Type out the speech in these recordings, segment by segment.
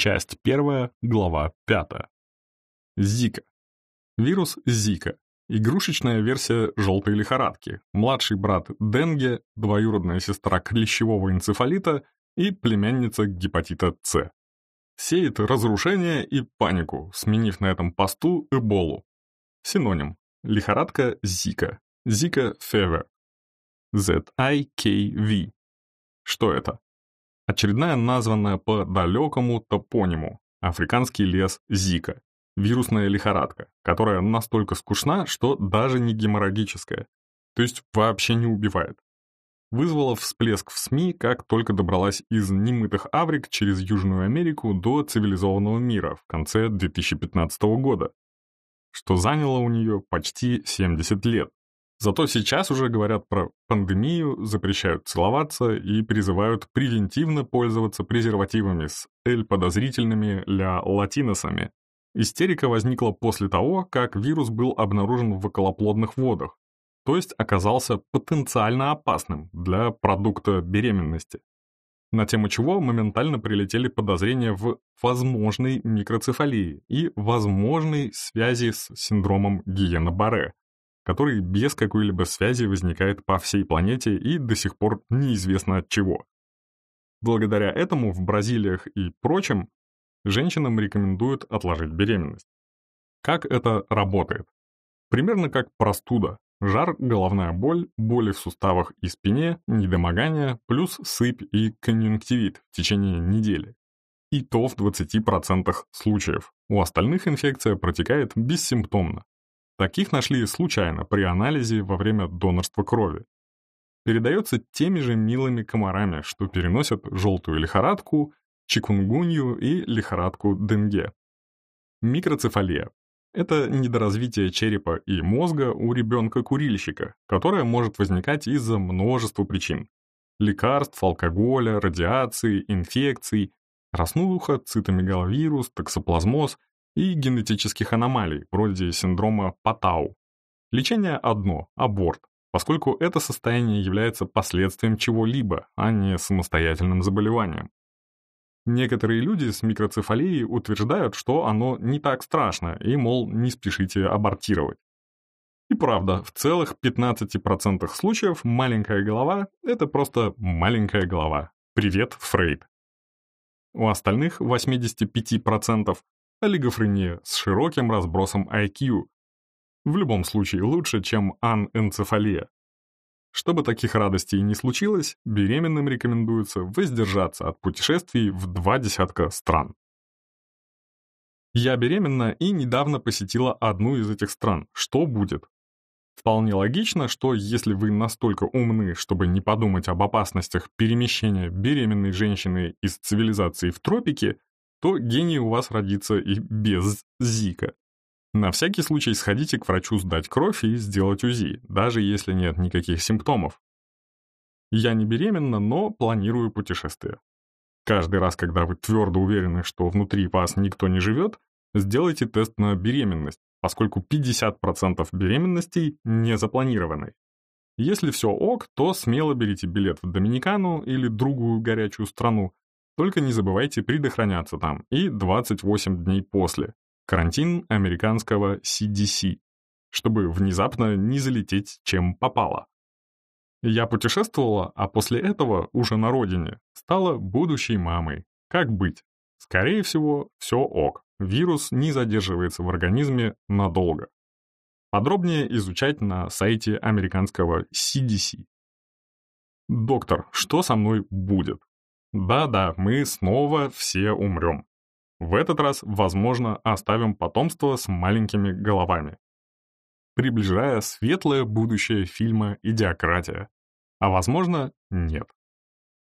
Часть 1, глава 5. Зика. Вирус Зика. Игрушечная версия желтой лихорадки, младший брат Денге, двоюродная сестра клещевого энцефалита и племянница гепатита С. Сеет разрушение и панику, сменив на этом посту эболу. Синоним. Лихорадка Зика. Зика Fever. Z-I-K-V. Что это? Очередная названная по далекому топониму африканский лес Зика, вирусная лихорадка, которая настолько скучна, что даже не геморрагическая, то есть вообще не убивает. Вызвала всплеск в СМИ, как только добралась из немытых Африк через Южную Америку до цивилизованного мира в конце 2015 года, что заняло у нее почти 70 лет. Зато сейчас уже говорят про пандемию, запрещают целоваться и призывают превентивно пользоваться презервативами с L-подозрительными ля латиносами. Истерика возникла после того, как вирус был обнаружен в околоплодных водах, то есть оказался потенциально опасным для продукта беременности. На тему чего моментально прилетели подозрения в возможной микроцефалии и возможной связи с синдромом Гиена-Барре, который без какой-либо связи возникает по всей планете и до сих пор неизвестно от чего. Благодаря этому в Бразилиях и прочем женщинам рекомендуют отложить беременность. Как это работает? Примерно как простуда. Жар, головная боль, боли в суставах и спине, недомогание, плюс сыпь и конъюнктивит в течение недели. И то в 20% случаев. У остальных инфекция протекает бессимптомно. Таких нашли случайно при анализе во время донорства крови. Передается теми же милыми комарами, что переносят желтую лихорадку, чикунгунью и лихорадку денге. Микроцефалия – это недоразвитие черепа и мозга у ребенка-курильщика, которое может возникать из-за множества причин. Лекарств, алкоголя, радиации, инфекций, краснуха, цитомегаловирус, токсоплазмоз – и генетических аномалий, вроде синдрома Патау. Лечение одно – аборт, поскольку это состояние является последствием чего-либо, а не самостоятельным заболеванием. Некоторые люди с микроцефалией утверждают, что оно не так страшно и, мол, не спешите абортировать. И правда, в целых 15% случаев маленькая голова – это просто маленькая голова. Привет, Фрейд. У остальных 85% олигофрения с широким разбросом IQ. В любом случае лучше, чем анэнцефалия. Чтобы таких радостей не случилось, беременным рекомендуется воздержаться от путешествий в два десятка стран. Я беременна и недавно посетила одну из этих стран. Что будет? Вполне логично, что если вы настолько умны, чтобы не подумать об опасностях перемещения беременной женщины из цивилизации в тропики, то гений у вас родится и без Зика. На всякий случай сходите к врачу сдать кровь и сделать УЗИ, даже если нет никаких симптомов. Я не беременна, но планирую путешествие. Каждый раз, когда вы твердо уверены, что внутри вас никто не живет, сделайте тест на беременность, поскольку 50% беременностей не запланированы. Если все ок, то смело берите билет в Доминикану или другую горячую страну, только не забывайте предохраняться там и 28 дней после. Карантин американского CDC, чтобы внезапно не залететь чем попало. Я путешествовала, а после этого уже на родине стала будущей мамой. Как быть? Скорее всего, все ок. Вирус не задерживается в организме надолго. Подробнее изучать на сайте американского CDC. Доктор, что со мной будет? Да-да, мы снова все умрем. В этот раз, возможно, оставим потомство с маленькими головами. Приближая светлое будущее фильма «Идиократия». А возможно, нет.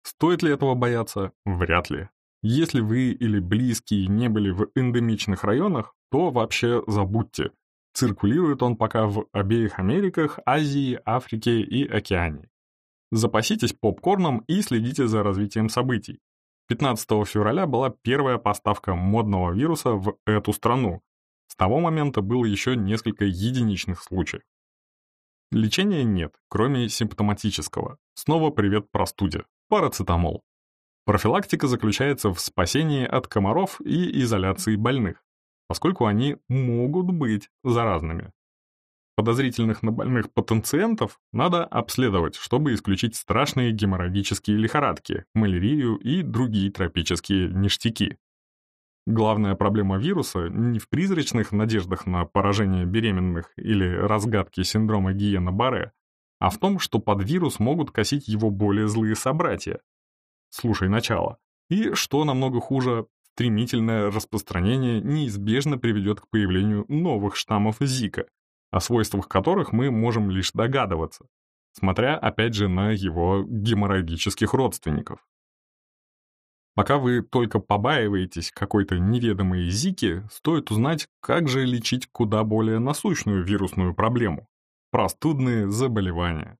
Стоит ли этого бояться? Вряд ли. Если вы или близкие не были в эндемичных районах, то вообще забудьте. Циркулирует он пока в обеих Америках, Азии, Африке и Океании. Запаситесь попкорном и следите за развитием событий. 15 февраля была первая поставка модного вируса в эту страну. С того момента было еще несколько единичных случаев. Лечения нет, кроме симптоматического. Снова привет простуде. Парацетамол. Профилактика заключается в спасении от комаров и изоляции больных, поскольку они могут быть заразными. Подозрительных на больных пациентов надо обследовать, чтобы исключить страшные геморрагические лихорадки, малярию и другие тропические ништяки. Главная проблема вируса не в призрачных надеждах на поражение беременных или разгадке синдрома Гиена-Барре, а в том, что под вирус могут косить его более злые собратья. Слушай начало. И, что намного хуже, стремительное распространение неизбежно приведет к появлению новых штаммов Зика, о свойствах которых мы можем лишь догадываться, смотря опять же на его геморрагических родственников. Пока вы только побаиваетесь какой-то неведомой зики, стоит узнать, как же лечить куда более насущную вирусную проблему – простудные заболевания.